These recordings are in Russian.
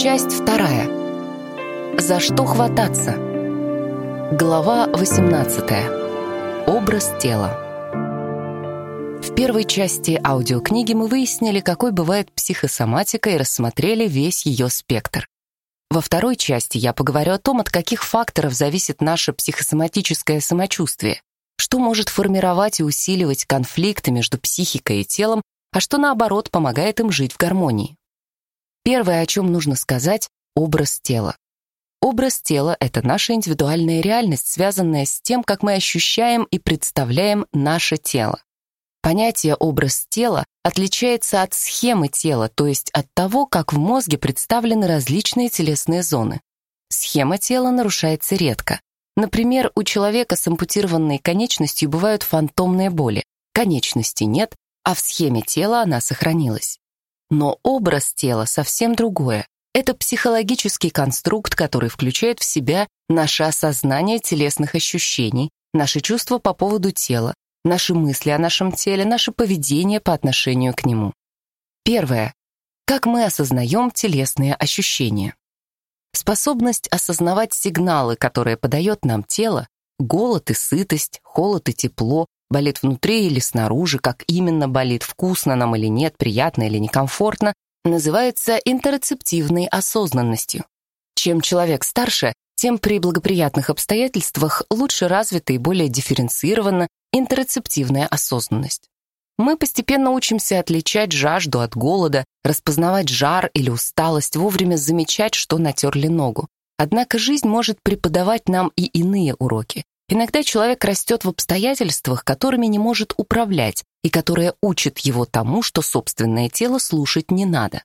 Часть вторая. За что хвататься? Глава 18. Образ тела. В первой части аудиокниги мы выяснили, какой бывает психосоматика и рассмотрели весь ее спектр. Во второй части я поговорю о том, от каких факторов зависит наше психосоматическое самочувствие, что может формировать и усиливать конфликты между психикой и телом, а что, наоборот, помогает им жить в гармонии. Первое, о чем нужно сказать — образ тела. Образ тела — это наша индивидуальная реальность, связанная с тем, как мы ощущаем и представляем наше тело. Понятие «образ тела» отличается от схемы тела, то есть от того, как в мозге представлены различные телесные зоны. Схема тела нарушается редко. Например, у человека с ампутированной конечностью бывают фантомные боли. Конечности нет, а в схеме тела она сохранилась. Но образ тела совсем другое. Это психологический конструкт, который включает в себя наше осознание телесных ощущений, наши чувства по поводу тела, наши мысли о нашем теле, наше поведение по отношению к нему. Первое. Как мы осознаем телесные ощущения. Способность осознавать сигналы, которые подает нам тело, голод и сытость, холод и тепло, болит внутри или снаружи, как именно болит, вкусно нам или нет, приятно или некомфортно, называется интерцептивной осознанностью. Чем человек старше, тем при благоприятных обстоятельствах лучше развита и более дифференцирована интерцептивная осознанность. Мы постепенно учимся отличать жажду от голода, распознавать жар или усталость, вовремя замечать, что натерли ногу. Однако жизнь может преподавать нам и иные уроки. Иногда человек растет в обстоятельствах, которыми не может управлять, и которые учат его тому, что собственное тело слушать не надо.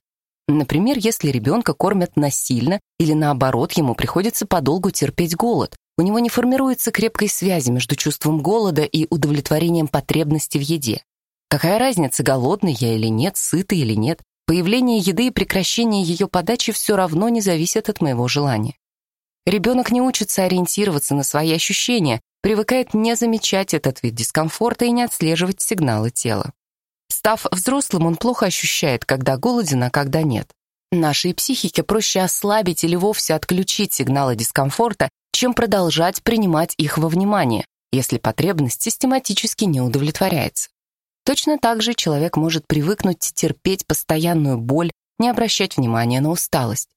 Например, если ребенка кормят насильно или наоборот ему приходится подолгу терпеть голод, у него не формируется крепкой связи между чувством голода и удовлетворением потребности в еде. Какая разница, голодный я или нет, сытый или нет, появление еды и прекращение ее подачи все равно не зависят от моего желания. Ребенок не учится ориентироваться на свои ощущения, привыкает не замечать этот вид дискомфорта и не отслеживать сигналы тела. Став взрослым, он плохо ощущает, когда голоден, а когда нет. Нашей психике проще ослабить или вовсе отключить сигналы дискомфорта, чем продолжать принимать их во внимание, если потребность систематически не удовлетворяется. Точно так же человек может привыкнуть терпеть постоянную боль, не обращать внимания на усталость.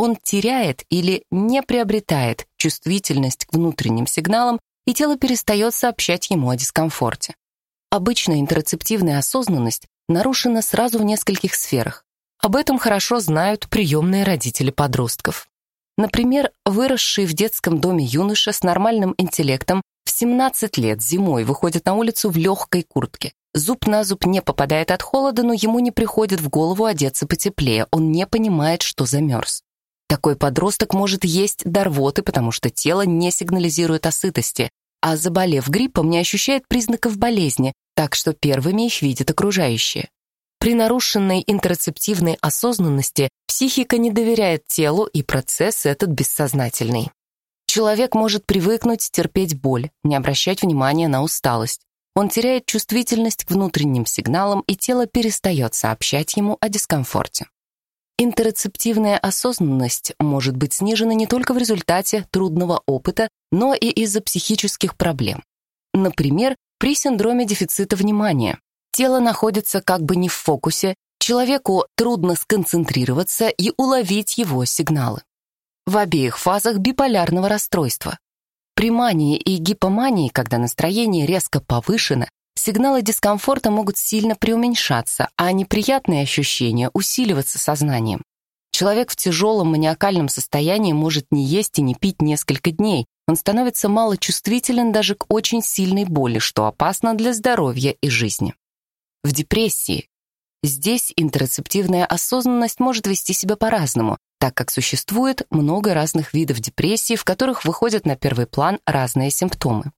Он теряет или не приобретает чувствительность к внутренним сигналам, и тело перестает сообщать ему о дискомфорте. Обычно интерцептивная осознанность нарушена сразу в нескольких сферах. Об этом хорошо знают приемные родители подростков. Например, выросший в детском доме юноша с нормальным интеллектом в 17 лет зимой выходит на улицу в легкой куртке. Зуб на зуб не попадает от холода, но ему не приходит в голову одеться потеплее, он не понимает, что замерз. Такой подросток может есть до рвоты, потому что тело не сигнализирует о сытости, а заболев гриппом, не ощущает признаков болезни, так что первыми их видят окружающие. При нарушенной интерцептивной осознанности психика не доверяет телу, и процесс этот бессознательный. Человек может привыкнуть терпеть боль, не обращать внимания на усталость. Он теряет чувствительность к внутренним сигналам, и тело перестает сообщать ему о дискомфорте. Интерцептивная осознанность может быть снижена не только в результате трудного опыта, но и из-за психических проблем. Например, при синдроме дефицита внимания. Тело находится как бы не в фокусе, человеку трудно сконцентрироваться и уловить его сигналы. В обеих фазах биполярного расстройства. При мании и гипомании, когда настроение резко повышено, сигналы дискомфорта могут сильно преуменьшаться, а неприятные ощущения усиливаться сознанием. Человек в тяжелом маниакальном состоянии может не есть и не пить несколько дней. Он становится малочувствителен даже к очень сильной боли, что опасно для здоровья и жизни. В депрессии. Здесь интерцептивная осознанность может вести себя по-разному, так как существует много разных видов депрессии, в которых выходят на первый план разные симптомы.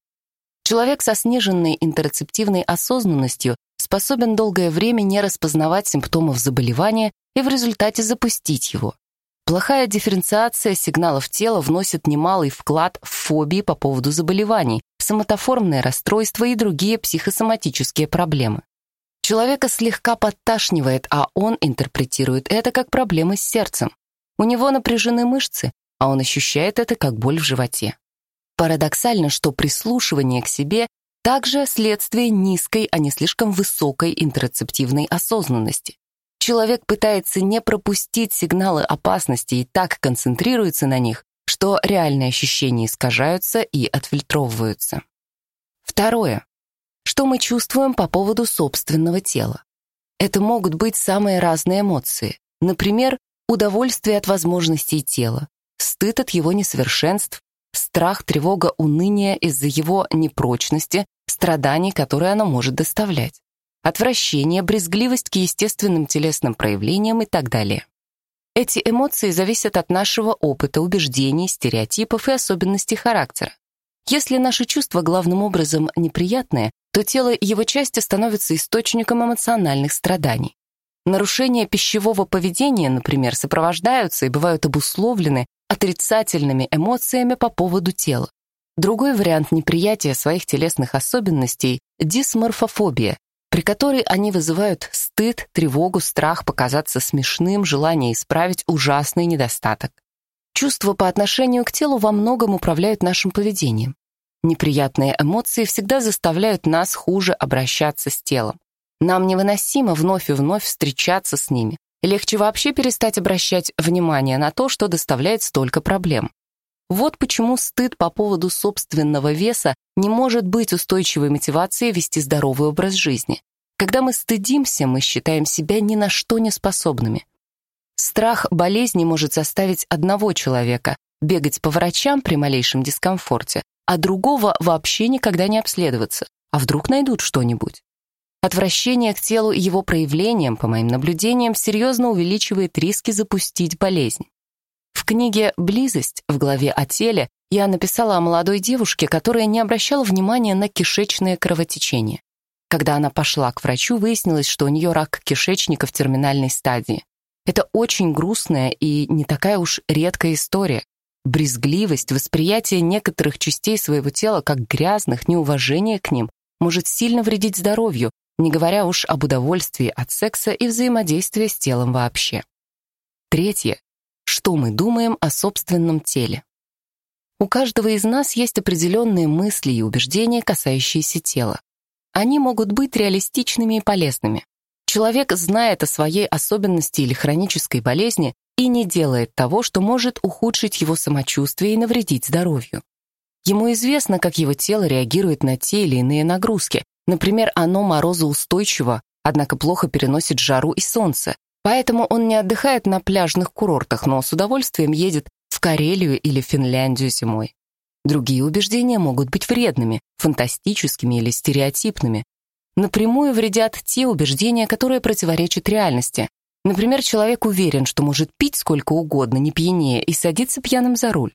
Человек со сниженной интерцептивной осознанностью способен долгое время не распознавать симптомов заболевания и в результате запустить его. Плохая дифференциация сигналов тела вносит немалый вклад в фобии по поводу заболеваний, соматоформные расстройства и другие психосоматические проблемы. Человека слегка подташнивает, а он интерпретирует это как проблемы с сердцем. У него напряжены мышцы, а он ощущает это как боль в животе. Парадоксально, что прислушивание к себе также следствие низкой, а не слишком высокой интерцептивной осознанности. Человек пытается не пропустить сигналы опасности и так концентрируется на них, что реальные ощущения искажаются и отфильтровываются. Второе. Что мы чувствуем по поводу собственного тела? Это могут быть самые разные эмоции. Например, удовольствие от возможностей тела, стыд от его несовершенств, страх, тревога, уныние из-за его непрочности, страданий, которые оно может доставлять, отвращение, брезгливость к естественным телесным проявлениям и так далее. Эти эмоции зависят от нашего опыта, убеждений, стереотипов и особенностей характера. Если наши чувства главным образом неприятные, то тело и его части становятся источником эмоциональных страданий. Нарушения пищевого поведения, например, сопровождаются и бывают обусловлены отрицательными эмоциями по поводу тела. Другой вариант неприятия своих телесных особенностей – дисморфофобия, при которой они вызывают стыд, тревогу, страх показаться смешным, желание исправить ужасный недостаток. Чувства по отношению к телу во многом управляют нашим поведением. Неприятные эмоции всегда заставляют нас хуже обращаться с телом. Нам невыносимо вновь и вновь встречаться с ними. Легче вообще перестать обращать внимание на то, что доставляет столько проблем. Вот почему стыд по поводу собственного веса не может быть устойчивой мотивацией вести здоровый образ жизни. Когда мы стыдимся, мы считаем себя ни на что не способными. Страх болезни может заставить одного человека бегать по врачам при малейшем дискомфорте, а другого вообще никогда не обследоваться. А вдруг найдут что-нибудь? Отвращение к телу и его проявлениям, по моим наблюдениям, серьезно увеличивает риски запустить болезнь. В книге «Близость» в главе о теле я написала о молодой девушке, которая не обращала внимания на кишечное кровотечение. Когда она пошла к врачу, выяснилось, что у нее рак кишечника в терминальной стадии. Это очень грустная и не такая уж редкая история. Брезгливость, восприятие некоторых частей своего тела как грязных, неуважение к ним может сильно вредить здоровью, не говоря уж об удовольствии от секса и взаимодействии с телом вообще. Третье. Что мы думаем о собственном теле? У каждого из нас есть определенные мысли и убеждения, касающиеся тела. Они могут быть реалистичными и полезными. Человек знает о своей особенности или хронической болезни и не делает того, что может ухудшить его самочувствие и навредить здоровью. Ему известно, как его тело реагирует на те или иные нагрузки, Например, оно морозоустойчиво, однако плохо переносит жару и солнце, поэтому он не отдыхает на пляжных курортах, но с удовольствием едет в Карелию или Финляндию зимой. Другие убеждения могут быть вредными, фантастическими или стереотипными. Напрямую вредят те убеждения, которые противоречат реальности. Например, человек уверен, что может пить сколько угодно, не пьянее, и садиться пьяным за руль.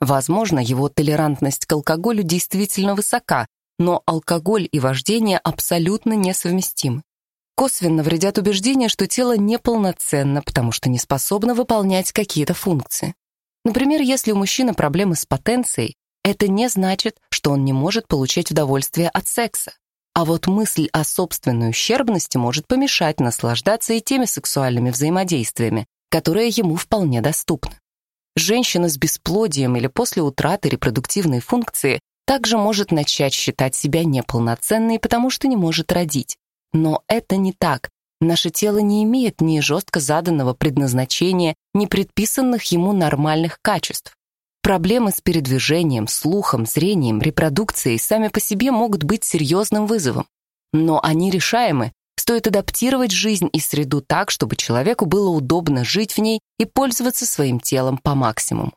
Возможно, его толерантность к алкоголю действительно высока, но алкоголь и вождение абсолютно несовместимы. Косвенно вредят убеждения, что тело неполноценно, потому что не способно выполнять какие-то функции. Например, если у мужчины проблемы с потенцией, это не значит, что он не может получать удовольствие от секса. А вот мысль о собственной ущербности может помешать наслаждаться и теми сексуальными взаимодействиями, которые ему вполне доступны. Женщина с бесплодием или после утраты репродуктивной функции также может начать считать себя неполноценной, потому что не может родить. Но это не так. Наше тело не имеет ни жестко заданного предназначения, ни предписанных ему нормальных качеств. Проблемы с передвижением, слухом, зрением, репродукцией сами по себе могут быть серьезным вызовом. Но они решаемы. Стоит адаптировать жизнь и среду так, чтобы человеку было удобно жить в ней и пользоваться своим телом по максимуму.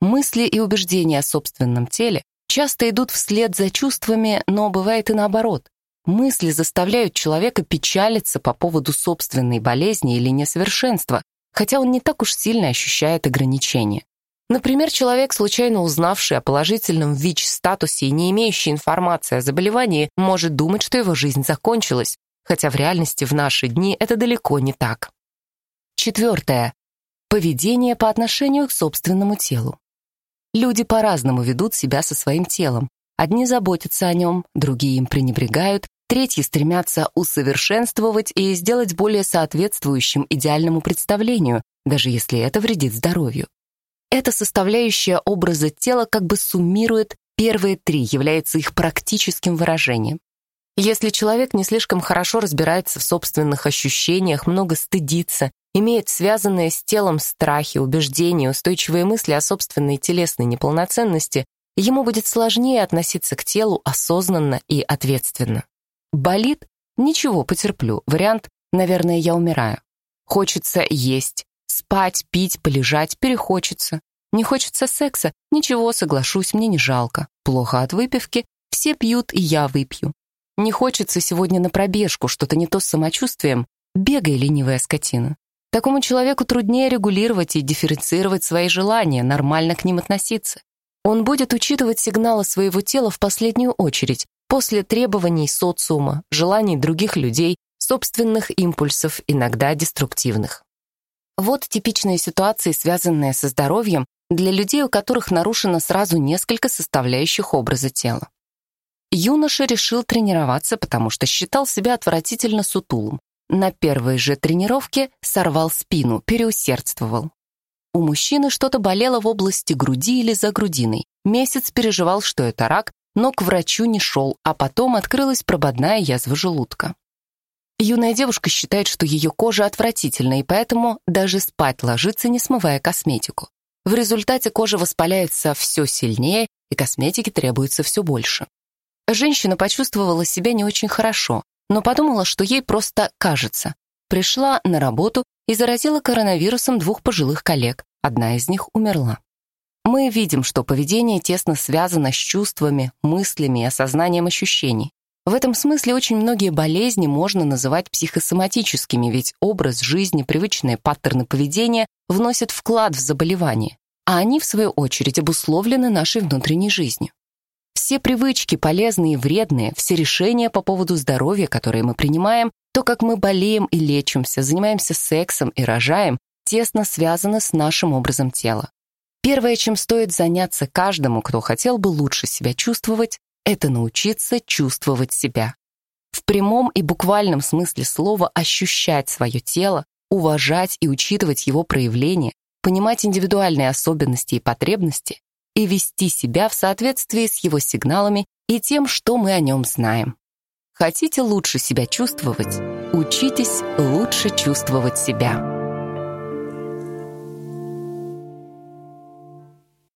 Мысли и убеждения о собственном теле часто идут вслед за чувствами, но бывает и наоборот. Мысли заставляют человека печалиться по поводу собственной болезни или несовершенства, хотя он не так уж сильно ощущает ограничения. Например, человек, случайно узнавший о положительном ВИЧ-статусе и не имеющий информации о заболевании, может думать, что его жизнь закончилась, хотя в реальности в наши дни это далеко не так. Четвертое. Поведение по отношению к собственному телу. Люди по-разному ведут себя со своим телом. Одни заботятся о нем, другие им пренебрегают, третьи стремятся усовершенствовать и сделать более соответствующим идеальному представлению, даже если это вредит здоровью. Эта составляющая образа тела как бы суммирует первые три, является их практическим выражением. Если человек не слишком хорошо разбирается в собственных ощущениях, много стыдится, имеет связанные с телом страхи, убеждения, устойчивые мысли о собственной телесной неполноценности, ему будет сложнее относиться к телу осознанно и ответственно. Болит? Ничего, потерплю. Вариант «наверное, я умираю». Хочется есть, спать, пить, полежать, перехочется. Не хочется секса? Ничего, соглашусь, мне не жалко. Плохо от выпивки? Все пьют, и я выпью. Не хочется сегодня на пробежку, что-то не то с самочувствием. Бегай, ленивая скотина. Такому человеку труднее регулировать и дифференцировать свои желания, нормально к ним относиться. Он будет учитывать сигналы своего тела в последнюю очередь, после требований социума, желаний других людей, собственных импульсов, иногда деструктивных. Вот типичные ситуации, связанные со здоровьем для людей, у которых нарушено сразу несколько составляющих образа тела. Юноша решил тренироваться, потому что считал себя отвратительно сутулым. На первой же тренировке сорвал спину, переусердствовал. У мужчины что-то болело в области груди или за грудиной. Месяц переживал, что это рак, но к врачу не шел, а потом открылась прободная язва желудка. Юная девушка считает, что ее кожа отвратительна, и поэтому даже спать ложится, не смывая косметику. В результате кожа воспаляется все сильнее, и косметики требуется все больше. Женщина почувствовала себя не очень хорошо, но подумала, что ей просто кажется. Пришла на работу и заразила коронавирусом двух пожилых коллег. Одна из них умерла. Мы видим, что поведение тесно связано с чувствами, мыслями и осознанием ощущений. В этом смысле очень многие болезни можно называть психосоматическими, ведь образ жизни, привычные паттерны поведения вносят вклад в заболевание, а они, в свою очередь, обусловлены нашей внутренней жизнью. Все привычки, полезные и вредные, все решения по поводу здоровья, которые мы принимаем, то, как мы болеем и лечимся, занимаемся сексом и рожаем, тесно связаны с нашим образом тела. Первое, чем стоит заняться каждому, кто хотел бы лучше себя чувствовать, это научиться чувствовать себя. В прямом и буквальном смысле слова ощущать свое тело, уважать и учитывать его проявления, понимать индивидуальные особенности и потребности, и вести себя в соответствии с его сигналами и тем, что мы о нем знаем. Хотите лучше себя чувствовать? Учитесь лучше чувствовать себя.